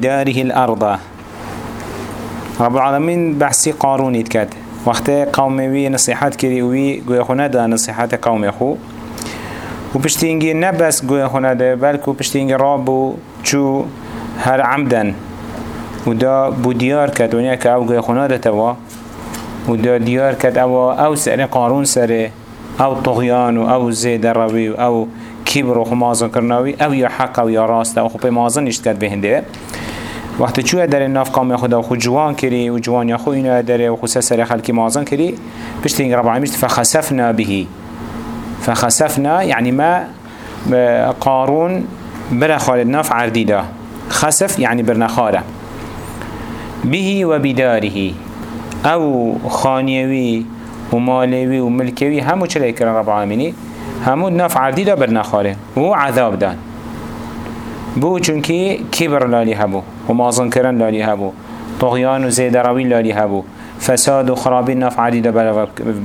وبداره الأرض. رب العالمين بحثي قارون يتكد وقت قومي نصيحات كري وي قوي خونه دا نصيحات قومي خو و پشتینگی نبس گوی خونه ده بلکو پشتینگی رابو چو هر عمدن. و دا بو دیار کد ونیا که أو گوی خونه ده توا. و دا دیار کد أو أو سر قارون سره أو طغیان و أو روی و أو کبر و خمازن کرناوی أو یا حق و یا راست و خوب مازن نشت کد بهنده. وقتی چوه در ناف قام خدا خود جوان کری و جوان یا خو اینو داره و خصوصا سر خلکی مازن کری پشت رب العالمین فخسفنا بهی. فخسفنا يعني ما قارون برا خالد ناف عرديدا خسف يعني برنا خارة به وبداره أو خانيوي ومالوي وملكوي همو چلا يكرن رب العالمين همو ناف عرديدا برنا خاره و عذاب دان بو چونكي كبر لالي هبو. ومازن كرن لالي هبو. طغيان وزيد روي لالي هبو. فساد وخرابين ناف عديدة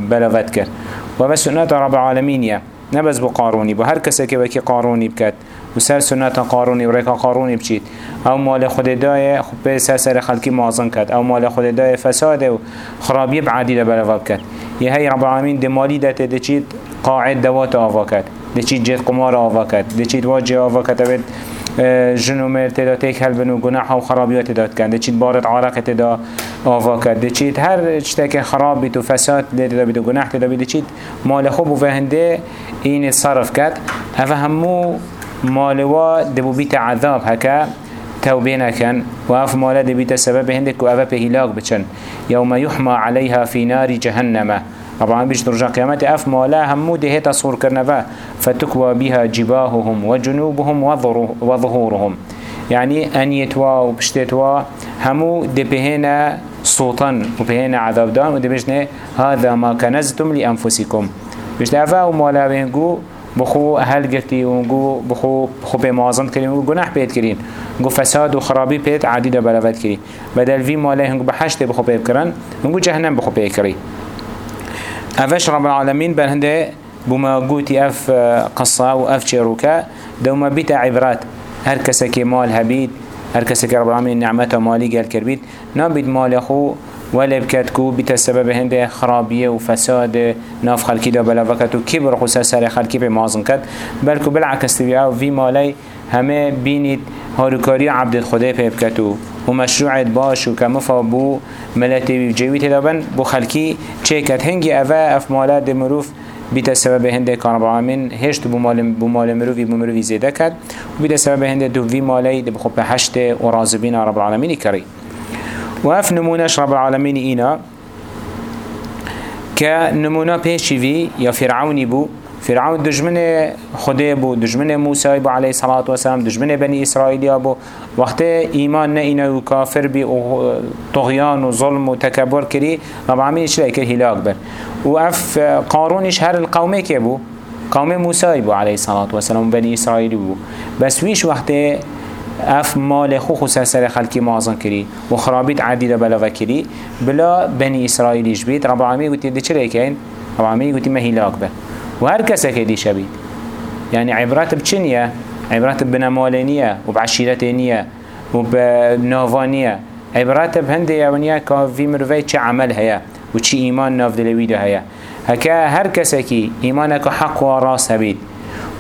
بلغت كر و سنة رب العالمين يا نبز بو قاروني بو. هر کسی که وکی قاروني بكت و سر سنت قاروني و ریکا قاروني بچید. أو مال خود دای خب به سر خلقی مازن کد. أو مال خود دای فساد و خرابی بعدی لبلغ بکد یه هی رب العالمین دمالی دات دچید قاعد دوات آوا کد. دچید جد قمار آوا کد. دچید واجه آوا کد جنو مر تدا تیک هل بنو گناح و خرابیات داد کن چید بارد عرق تدا آوا کرد چید هر چتک خراب بیت و فساد تدا بیت و گناح تدا بیت چید مال خوب و فهنده این صرف کرد هفه همو مال و دبو بیت عذاب هکا توبه نكن وأف مالا دبيت سبب هندك وأفا بهلاك بچن يوم يحمى عليها في نار جهنم طبعا بيش درجة قيامت أف مالا همو ده تصور كرنفا. فتكوى بها جباههم وجنوبهم وظهورهم. يعني ان يتوا وبشتتوا. همو ده بهنا صوتا وبهنا عذاب دان. وده هذا ما كنزتم لأنفسكم. بيش أفا ومالا بهنگو بخو هل گرتی و گو بخو بخو به مازن کریم و گناه پید کرین گو فساد و خرابی پید عدید بلوت کری بدل وی ماله هنگو بحشت بخو پید کرن هنگو جهنم بخو پید کری افش رب العالمين بهنده بما قوتي أف قصة و أف شروكا دوما بيت عبرات. هر كسك مال هبيد هر كسك رب العالمين نعمته مالي قال كربيت. نابد مال أخو ولا بكتكو بيت السبب هنده خرابية وفساد ناف خلقي دا بلا وكتو كبر خصوصا سر خلقي بمازن كت. بلكو بالعكس تبعه في مالي همه بینید هاروکاری عبد خدا پیبکتو و مشروعت باش و کمفا بو ملتی و جوی تدابن بو چه کت هنگی اوه اف مالات مروف بیت سبب هنده کان رب العالمین هشت بو مال بو مال مروفی بو مروفی زیده کد و بیت سبب هنده دو وی مالی ده بخوب هشت و رازبین رب العالمین کری و اف نمونش رب العالمین اینا که نمونه پیشی وی یا فرعونی بو فرعون دجمن خدا بو دجمن موسى بو عليه الصلاة والسلام دجمن بني إسرائيل بو. وقت إيمان نئنا وكافر بي طغيان وظلم وتكبر كري رب العالمين إيش لأيك الهلاك بر. وأف قارون إيش هر القومي كيبو قوم موسى بو عليه الصلاة والسلام بني إسرائيل بو. بس ويش وقت اف مال خو خو سر خلقی مازن کری و خرابیت عدید بلا کری بلا بنی اسرائیلیش بید رب العالمین گوتی ده چرا کن رب العالمین گوتی مهیلاک به و هر کسی که دی شبید یعنی عبرت بچنیه عبرت بنمالنیه و بعشیرتنیه و بناوانیه عبرت بهنده یونیه که في مروفی چه عمل هيا و چه ایمان ناف دلوی ده هيا هكا هر کسی که حق و راست هبید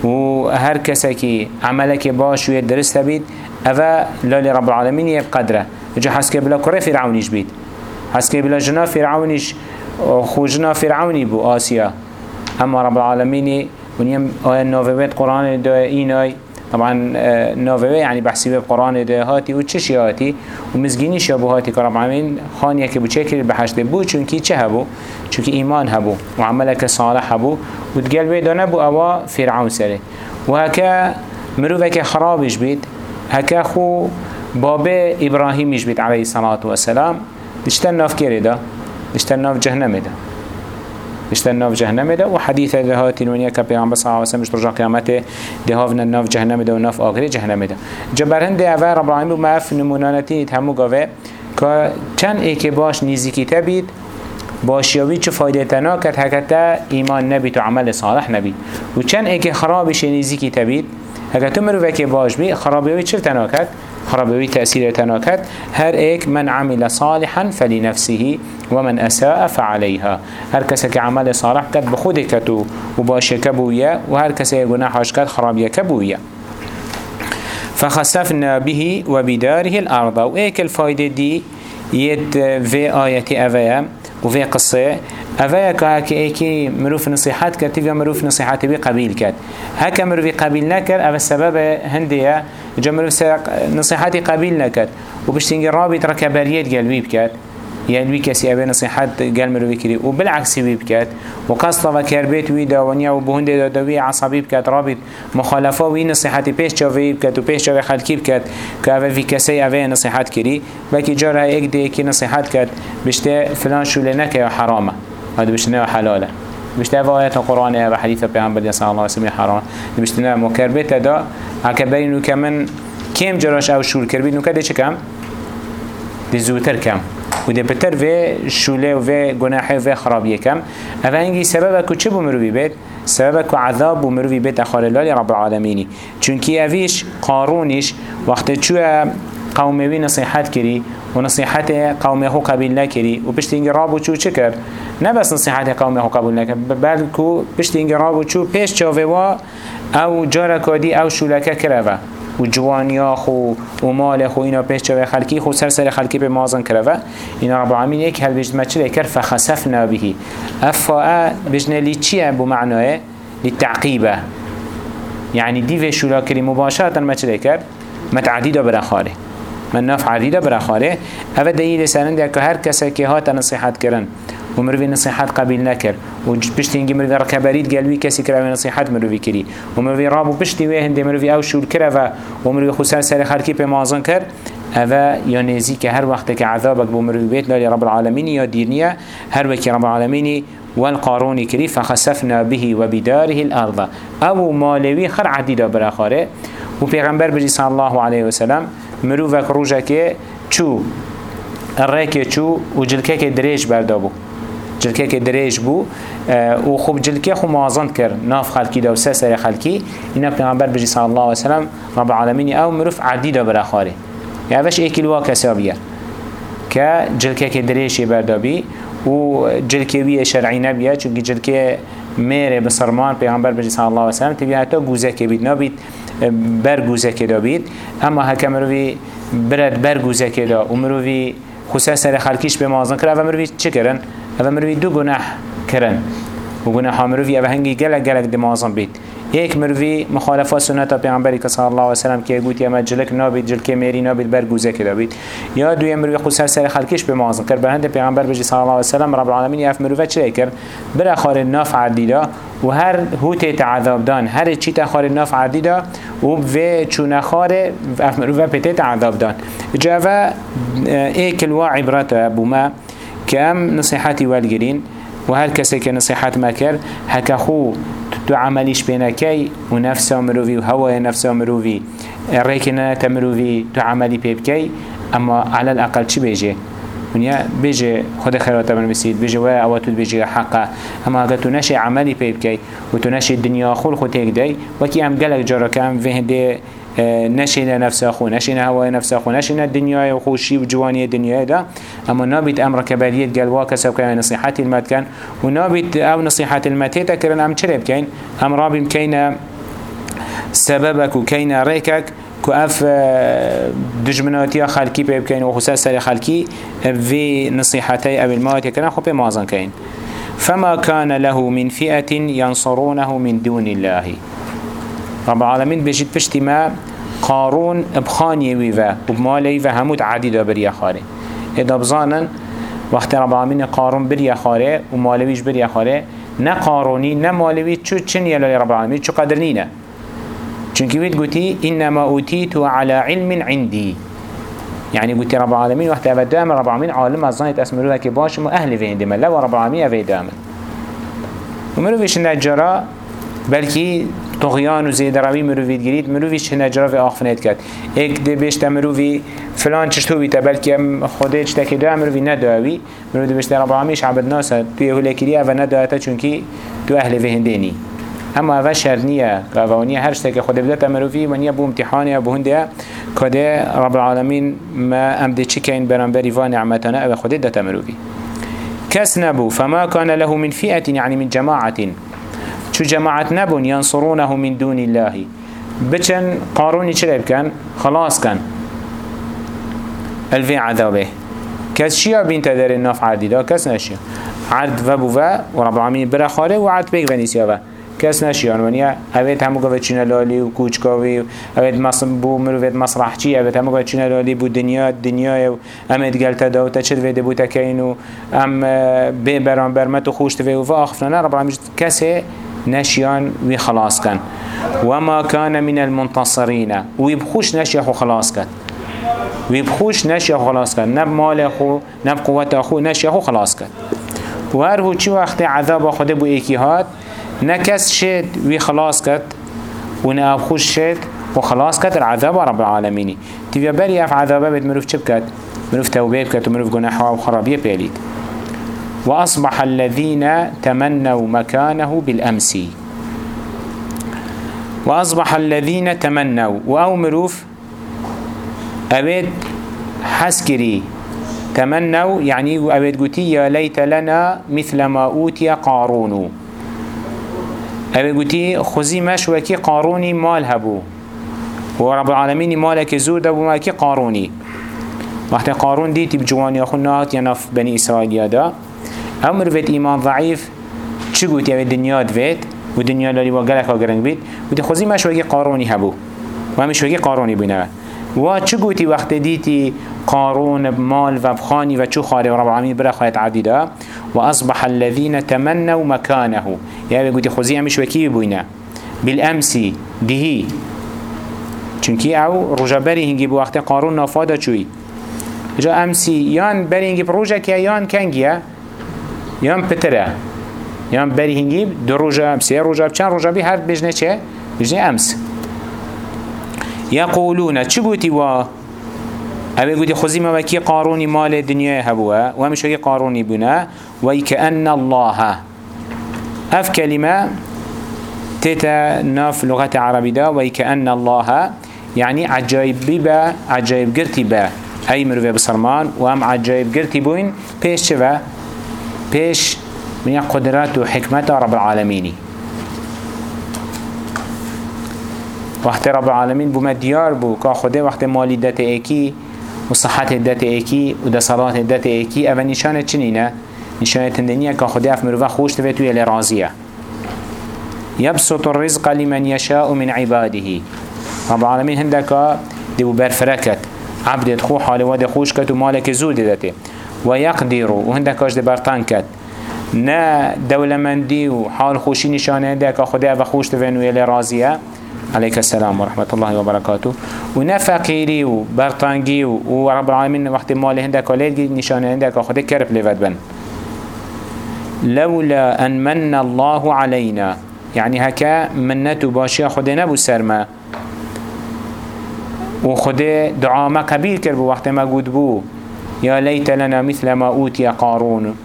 و هر کسی که عملك باش و درست هبید اوه لالی رب العالمین یه قدره جا حسکه بلا کره فرعونیش بید. حسکه بلا جنا فرعونیش خو جنا فرعونی بو آسیا اما رب العالمين ونيم آية نوفيت قرآن دا طبعا نوفي يعني بحسي قرآن دا هاتي وچش هاتي ومزگيني شابو هاتي كرب العالمين خان يكي بو چكر بحشت بو چونكي چه هبو؟ چونكي إيمان هبو. وعملك صالح هبو. وتقل بيدا نبو أوا فرعون سره. وهكا مروفك خرابش بيت هكا خو بابا إبراهيمش بيت عليه الصلاة والسلام. دشتن ناف كيري دا؟ جهنم دا. اشتن ناف جهنم ده و حدیث ده هاتین ونیا که پیامبر صلی الله علیه و سلم رجع قیامت ده هاون ناف جهنم ده و ناف آخری جهنم ده جبرهن ده اول رب العالمین ما اف نمونانتی همو گاوه که چند ایک باش نیزی تبید باشیاوی چه فایده تنا کرد هکتا ایمان نبید و عمل صالح نبید. و چند ایک خرابش نیزی کی تبید هکتا مرو وکی باش بی خرابیوی چه تنا کرد؟ خرابوي تأثير تناكت. هر ايك من عمل صالحا فلنفسه ومن أساء فعليها هر كسا كعمل صالح كت بخود كتو وباش كبويا وهر كسا يقناحش كت خراب يكبويا فخسفنا به وبداره الأرض. وإيك الفايدة دي يد في آية أفيا وفي قصة. أفيا كهك إيكي مروف نصيحات كتب يا مروف نصيحات بي قبيل كت هكا مروف قبيل نكر أفا السبب هندية جا مروف نصيحاتي قبيل نكر وبشتنجي رابط ركباليات قلبي بكت يعني بي كسي أبي نصيحات قال مروي كري. وبالعكس بي بكات وقصة وكربيت وي داوانيا وبهند داوي عصبي بكات رابط. مخالفة وي نصيحاتي بيش جاوي بكات وبيش جاوي خلقي بكات كأبي في كسي أبي نصيحات كري. بلكي جارها إيك دي كي نصيحات كات. بشتا فلان شو لنك يا حرامة. هذا بشتا حلالة بشتا آيات القرآن يا حديث بيغمبر صلى الله عليه وسلم حرام بشتا مكربيت دا عكبرينو كمن كم جراش أو شور كربينو كده چه كم؟ دي كم و ده بتر و شوله و گناحه و خرابیه کم اوه اینگی سبب که چه بمروی بید؟ سبب که عذاب بمروی بید اخوال الله رب العالمینی چونکی اویش قارونش وقت چوه قوموی نصیحت کری و نصیحت قومه قبیل نکری و پشت اینگی رابو چه کرد؟ نه بس نصیحت قومه قبول نکرد. بلکو پشت اینگی رابو چو پیش چاوه و أو جارکادی أو شولکه کرده. و جوانیا خو و مال خو اینا پیش چه خلکی خو سر سر خلکی به مازن کرده. اینا رب العالمین یک هل بجد مچه کر فخسفنا بهی. افاء بجنه لی چیه بو معناه للتعقیبه يعني دي في شولا كري مباشرة ما تذكر متعديدة برخاره من نفع عديدة برخاره هذا دليل سنن که هر کسی که هات نصیحت کردن و مروی نصیحت قبیل نکر و پشتی اینگی مروی رکبرید گلوی کسی کرا و نصیحت مروی کری و مروی رابو پشتی وی هنده مروی أو شور کرا و مروی خسر سر خلکی پی مازن کر اوه یا نزی که هر وقت که عذابك بو مروی بیت لالی رب العالمین یا هر وقت رب العالمین والقارون كري. فخسفنا به وبداره الأرض. أو مالوي خر عديدة براخاره. وبيغمبر بجي صلى الله عليه وسلم مروفك روجك چو الريك چو وجلكك دريش بردابو. جلکه که دریج بو و خوب جلکه خو مازند کر. ناف خلکی دا و سه سر خلکی اینا پیغمبر بجی صلی الله علیه وسلم رب العالمین أو مروف عدی دا برا خاره یعنی وش ایکی الوا کسابیه که جلکه که دریشی بردابی و جلکه وی شرعی نبیه چونکه جلکه میره بسرمان پیغمبر بجی صلی الله علیه وسلم تبیه حتی گوزه که بید. نبید بر گوزه که دا بید. اما هکه مروی برد بر گوزه که دا و مروی خصوصا سر خلکیش به مازن کرد. و مروی چه کرن؟ هذا مروي دو گناه کرن و گناه مروي اوه هنگی گلک گلک دمازن بید یک مروی مخالفات سنت پیامبری که صلی الله علیه و سلم که گویی اما جلک نابید جلک میری نابید برگوزه که دابید یا دوی مروی خود سر سر خلکش به مازن کرد به پیامبر بجی صلی الله علیه و رب العالمین اف مروی چه کرد بر خار ناف عدیدا و هر هوت تعذاب دان هر چی تخار ناف عدیدا و و چون خار اف مروی پته تعذاب دان جوا ایکل و عبرت ابو ما كام نصيحاتي والجرين وهل كسي كنصيحات ما كر هكا خو تو عمليش بينكي ونفسه مروفي وهوى نفسه مروفي ريكنا تمروفي تو عملي بيبكي اما على الاقل چي بيجي ونیا بيجي خود خيرات من بسيد بيجي ويا أو تو حقا اما اگر تو عملي بيبكي و تو نشي الدنيا خول خو تيك داي وكي ام قلق جارا نشینه نفس خو نشینه هوای نفس خو نشینه دنیای خوشی و جوانی دنیای دا. اما نابید أمر کبریت قال واکس و که نصیحت المد کن. و نابید أو نصیحت المد هیتا کرن ام چرا بکن ام رابیم کین سببك و کین ریکک. كو اف دجمناتي خلقي بكين وخصوصا سر خلقي في نصيحتي ابي الموت كان خو بمازن كين فما كان له من فئة ينصرونه من دون الله. رب العالمين بجد پشتی ما قارون بخاني ويفا وبمالي و هموت عديد بريا خاري اذا بزانن وقت رب العالمين قارون بريا خاري ومالويش بريا خاري نه قاروني نه مالوي چو چن يلو رب العالمين چو قدر نينه چونكي ويد قوتي إنما أوتيت على علم عندي يعني قلت رب العالمين وقت أبدا دائما رب العالمين عالم الظنيت أسمروها كباش مو أهل فين دم لا ورب العالمين أفي دائما ومروفيش نجرا بلكي تغیان و زیدروی مروید گرید مرویش هنه جراف آخفنید کرد. ایک دی بشت مروید فلان چشتو بیتا بلکه خوده چه دکی دو مروید نداوی. مروید بشت رب العالمیش عبد ناسا توی هوله کریه و ندویتا چونکی دو اهل وهندینی. اما اول شرط نیه و هر چه که خود بدت مروی و نیه بو امتحانه و بهنده کده رب العالمین ما امده چی کین برانبری و نعمتانه او خود دت مروی. کس نبو فما کان له من فئة یعنی من جماعت. شو جماعة نبو ينصرونه من دون الله. بچن قاروني چلب كان خلاص كان الفي عذابه. كس شيا بين تدر الناف عديدا كس نشيا عرض وبو و ورب العالمين برا خاره وعرض بيك ونسيا و کس نشیان ونیا اوید همو گفت چینه لالی و کوچکاوی اوید مصر بو مروید مسرح چی؟ اوید همو گفت چینه لالی بو دنیا دنیا و امید گلت دا و تچد ویده بو تکین و ام بی بران برمت و خوشت وی و آخفنا رب العالمین کسی نشیان وی خلاص کن وما كان من المنتصرين. ويبخوش نشيخ خلاص كان. ويبخوش نشيخ خلاص كان. نب مال اخو نب قوة اخو نشيخ خلاص كان. وهر هو چي وقت عذاب خود بو ايكي هات نكس شد وي خلاص كت ونأب خوش شد وخلاص كت العذاب رب العالمين تبيا بري اف عذابه بيت مروف چه بكت مروف توبه بكت ومروف گناحه وخرابيه بيليد وأصبح الذين تمنوا مكانه بالأمس. وأصبح الذين تمنوا. وأو مروف أبد حسكري. تمنوا يعني أبد قتي يا ليت لنا مثل ما أوتي قارون. اوه گوتی خوزی مش وکی قارونی مال هبو و رب العالمین مالک زور دبو مالکی قارونی وقتی قارون دیتی بجوانی خود نهات یا نف بنی اسرائیل أمر وید ایمان ضعیف چی گوتی اوه دنیا دوید و دنیا لالی و گلک ها گرنگ بید گوتی خوزی مش وکی قارونی هبو و همیش وکی قارونی بینه و چه گوتی وقت دیتی قارون مال و بخانی و چو خاره رب العالمین برا خواهد عدیده و اصبح الذين تمنوا مكانه يعني قلت خوزي همش وكي بوينه بالامسي دهي چونكي أو رجا بري هنگي بو وقت قارون نافادا چوي جا امسي يان بري هنگي بروجا كيا يان كنگيا يان پتره يان بري هنگي دو رجا سي رجا چند رجا بي هر بجنه چه؟ بجنه امس يقولون چه گوتي وا اوه گوتي خوزي ما وكي قاروني مال دنيا هبوا ومش وكي قاروني بنا ويكأن الله اف كلمة تتا ناف لغة عربي دا ويكأن الله يعني عجائب ببا عجائب قرتي با اي مروفي بصرمان وام عجائب قرتي بوين پیش شفا پیش من قدرات وحكمة رب العالمين. وقت رب العالمين بو مديار بو كا خده وقت مالي دات ايكي وصحت دات ايكي ودا صلاة دات ايكي اول نشانه چنينه؟ نشانه تندنیه که خدا اف مروفه خوش توی توی لرازیه. يبسط الرزق لمن يشاء من عباده. رب العالمين هندك دو برفركت عبد خو حال ود خوش كت ومالك زود دته ويقدر وهندك اج برطان كت نا دولة مندي وحال خوشي نشانه هندك خدا اف خوش نويل رازيه. عليك السلام ورحمة الله وبركاته. ونفقيري وبرطانجي ورب العالمين وقت مال هندك وليل نشانه هندك خدا كرب لفت بن. لولا أن من الله علينا يعني هكا منتو باشي خده نبو سرما وخده دعا ما قبيل كربو وقت ما قد بو. يا ليت لنا مثل ما أوتي قارون.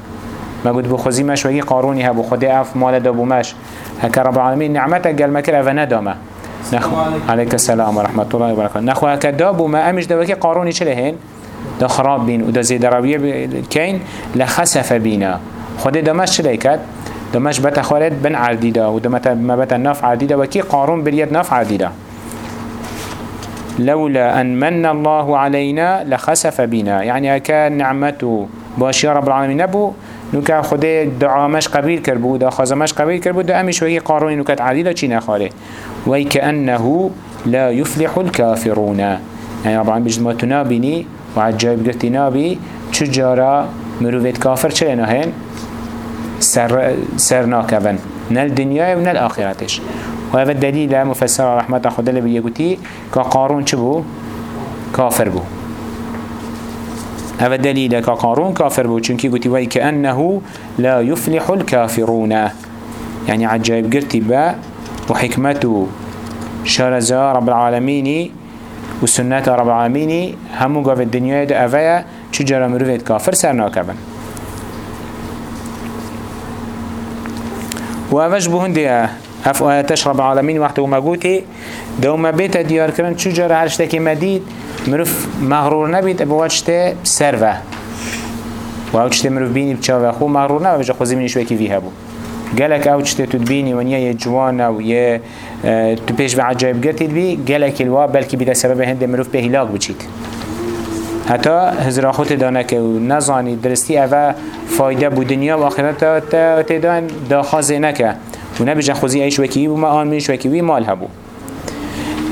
ما قد بو خزي مش وهي قاروني هبو خده أف مال دابو مش هكا رب العالمين نعمتك قال مكر أفا ندامه. نخو عليك السلام ورحمة الله وبركاته نخو هكا دابو ما أمش دوكي قاروني چلهين دا خراب بين ودا زيد ربيه كين لخسف بينا خود دمش کرد دمش بتا خورد بن عردی دا و دمت ما بتا نف عردی دا و کی قارون برید نف عردی دا لولا أن من الله علينا لخسف بنا. يعني كان نعمته باشي رب العالمين نبو نوكا خده دعامش قبيل كربو دا خازمش قبيل كربو دا أمش وهي قارون نوكات عديدة چي نخاره. ويكأنه لا يفلح الكافرون. يعني رب العالمين بجد ما تنابيني وعجائب قلت نابي چجارا مروفيت كافر چه هين سر, سر نل دنيا و نل آخرتش. و هذا الدليل مفسر رحمة خدا اللي بيقولي كقارون چبو كافر بو. هذا الدليل كقارون كافر بو. چونكي قلتي وي كأنه لا يفلح الكافرون. يعني عجائب قرتي با وحكمته شرزا رب العالمين وسنة رب العالمين همو قاف الدنيا دا أفايا چجرا مروفيت كافر و اوش بو هنده اف آياتش رب العالمين وقت وما قوتي. دو ما بيت ديار كرن شو جرى هرشتكي مديد؟ مروف مغرور نبيت أبو واجته سرفة. و أو چته مروف بینی بچاوه خو مغرور نه بجا خوزی منی شوکی وی هبو. گلک أو چته تو بینی ونیا یه جوان و یه تو پیش به عجایب گرتید بی گلک الوا بلکی بیده سبب هنده مروف به هلاک بچید حتی هزرا خود دانه که نزانی درستی اوه فایده بو دنیا و آخرت تا تدان دا خازه نکه. و نبجا خوزی ایش وکی و ما آن منش وکی وی مال هبو.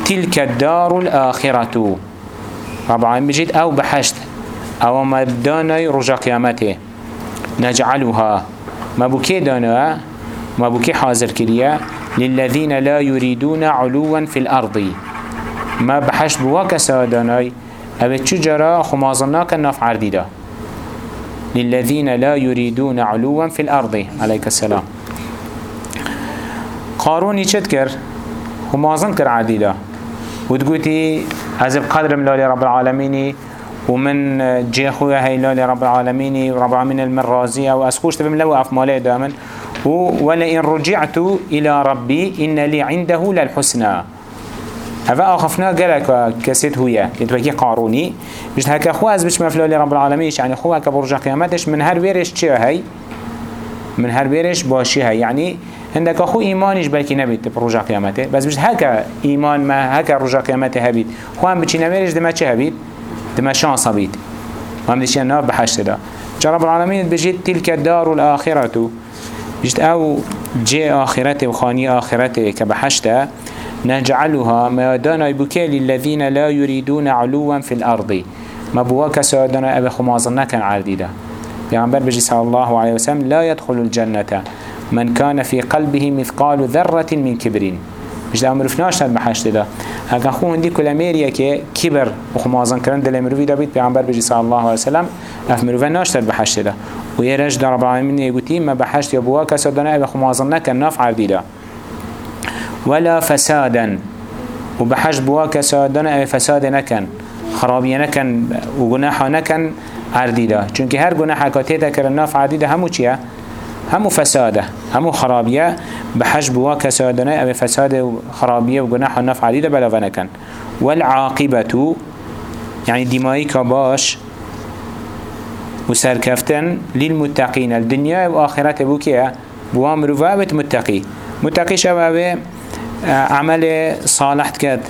تلك الدار الآخرة طبعا بجد أو بحشت أو ما داني رجا قيامته نجعلها. ما بكي دانا ما بكي حاضر كريا للذين لا يريدون علوا في الأرض. ما بحشت بواك ساداني أو تشجرا خمازناك الناف عرديدا للذين لا يريدون علوا في الأرض. عليك السلام قاروني چتكر خمازن كر عرديدا وتقولي عزب قدر ملالي رب العالمين ومن جي خويا هيلالي رب العالمين رب العالمين المرازي أو اسخوش تبم لو دائما ولئن رجعت إلى ربي إن لي عنده للحسنى. هذا أخفنا قالك كسيت هويا يتوكي قاروني. مش هكا خو از بش مفلالي رب العالمين يعني خو هكا برجع قيامتش من هر چه هي من هر ويرش باشي هي يعني عندك اخو ايمانش بلكي نبيت برجع قيامته بس مش هكا ايمان ما هكا رجع قيامته هبيت خو هم بچي نويرش دما چه هبيت دما شانس بيت وهم ديش النار بحشت دا جا رب العالمين بجيت تلك الدار الآخرة بجيت أو جي آخرته وخاني آخرته كبحشت نجعلها ما دانا بكي للذين لا يريدون علوا في الأرض. ما بواك سادنا أبي خمازنا كان عرديدا بيعنبر بجي صلى الله عليه وسلم لا يدخل الجنة. من كان في قلبه مثقال ذرة من كبرين مش ده مروف ناشتر بحشت ده هكا خو هندي كل اميريا كي كبر وخمازن كرن دل مروفي ده بيت پیغمبر بجي صلى الله عليه وسلم اف مروف ناشتر بحشت ده ويرج ده رب العالمين يقولي ما بحشت يا بوا كسدنا ابي خمازن نكن ناف عردي ده ولا فسادا. وبحش بوا كسادنا ابي فساد نكن خرابي نكن وجناحه نكن عردي ده چونك هر جناح كاتيتا كرن ناف عردي ده همو چيه همو فساده همو خرابيه بحجب وكسادنا أو فساد خرابيه وجناح النفع عديدة بلا فنكن والعاقبة يعني دمائي كباش وسركفتن للمتقين الدنيا وآخرات بوكيا بوامر وابت متقي متقي شبابه عمل صالح كد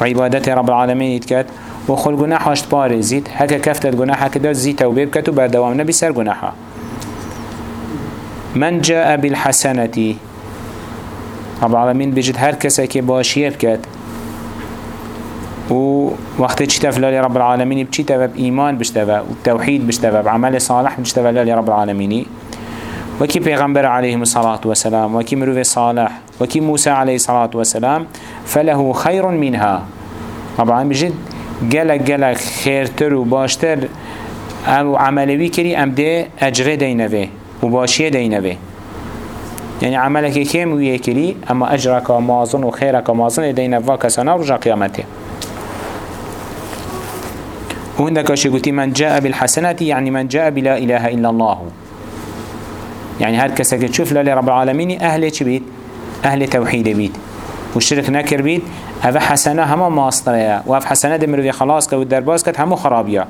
وعبادة رب العالمين كد وخل جناح بارزيت هكا كفتت جناح كده زيت وبيبكت وبردوام نبي سر جناحها من جاء بالحسنة. رب العالمين بجد هر كي باشيه بكت و وقت چتا لالي رب العالمين بچتا بإيمان بشتوا وبتوحيد بشتوا بعمل صالح بشتوا لالي رب العالمين وكي پیغمبر عليه الصلاة والسلام وكي مروف صالح وكي موسى عليه الصلاة والسلام فله خير منها. طبعا بجد جلق جلق خيرتر وباشتر أو عملوي كري ام ده اجر دينوه وباشيه دينوه يعني عملك كيم ويكلي اما اجرك مازن وخيرك مازن دينوه كسنا رجع قيامته وهندك شيء من جاء بالحسنة يعني من جاء بلا إله إلا الله. يعني هر كسك تشوف للي رب العالمين أهل بيت أهل توحيد بيت والشرك نكر بيت هذا حسنة هما ماصطرية وهذا حسنة دمر خلاص كود درباس كت همو خرابية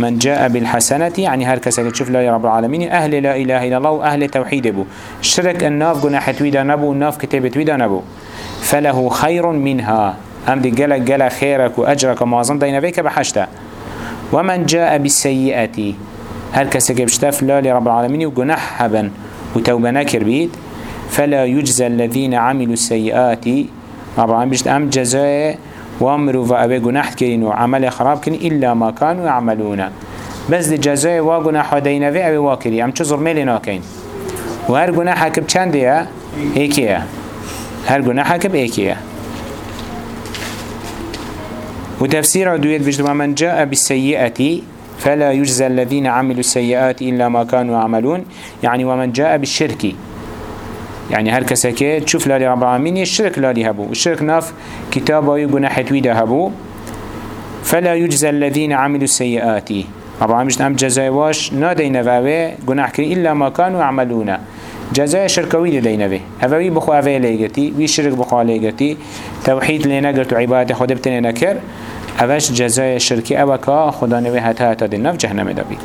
من جاء بالحسنة يعني هر كسك تشوف لا رب العالمين؟ أهل لا إله إلا الله وأهل توحيد بو. الشرك الناف قناح تويدا نبو الناف كتاب تويدا نبو. فله خير منها. أم دي قلق قلق خيرك وأجرك ومعظم دينبيك بحشتا. ومن جاء بالسيئة هر كسك بشتاف لا لرب العالمين؟ وقناح هبا وتوبة نكر فلا يجزى الذين عملوا السيئات. رب العالمين بشت أم جزاء وامروا فأبي قناح كرين وعمل خراب كرين إلا ما كانوا يعملون. بس دي جزاء وقناح ودينا في أبي واكري. أم چو ميلي ناكين وهر قناح كب چنده هيكيه هر قناح كب هيكيه وتفسير دويت بجد من جاء بالسيئة فلا يجزى الذين عملوا السيئات إلا ما كانوا يعملون. يعني ومن جاء بالشرك. يعني هر كسكي تشوف لالي رب العالمين الشرك لالي هبو. الشرك ناف كتابه يقنح تويدا هبو. فلا يجزى الذين عملوا السيئات رب العالمين ام جزاء واش نادين فاوي قنح كري إلا ما كانوا يعملون جزاء شركوي لدينا به هفوي بخوا هفوي ليقتي وي شرك بخوا ليقتي توحيد لنا قلت عبادة خدبتنا نكر هفاش جزاء شركي أوكا خدانوي هتا هتا دي نف جهنم دابيت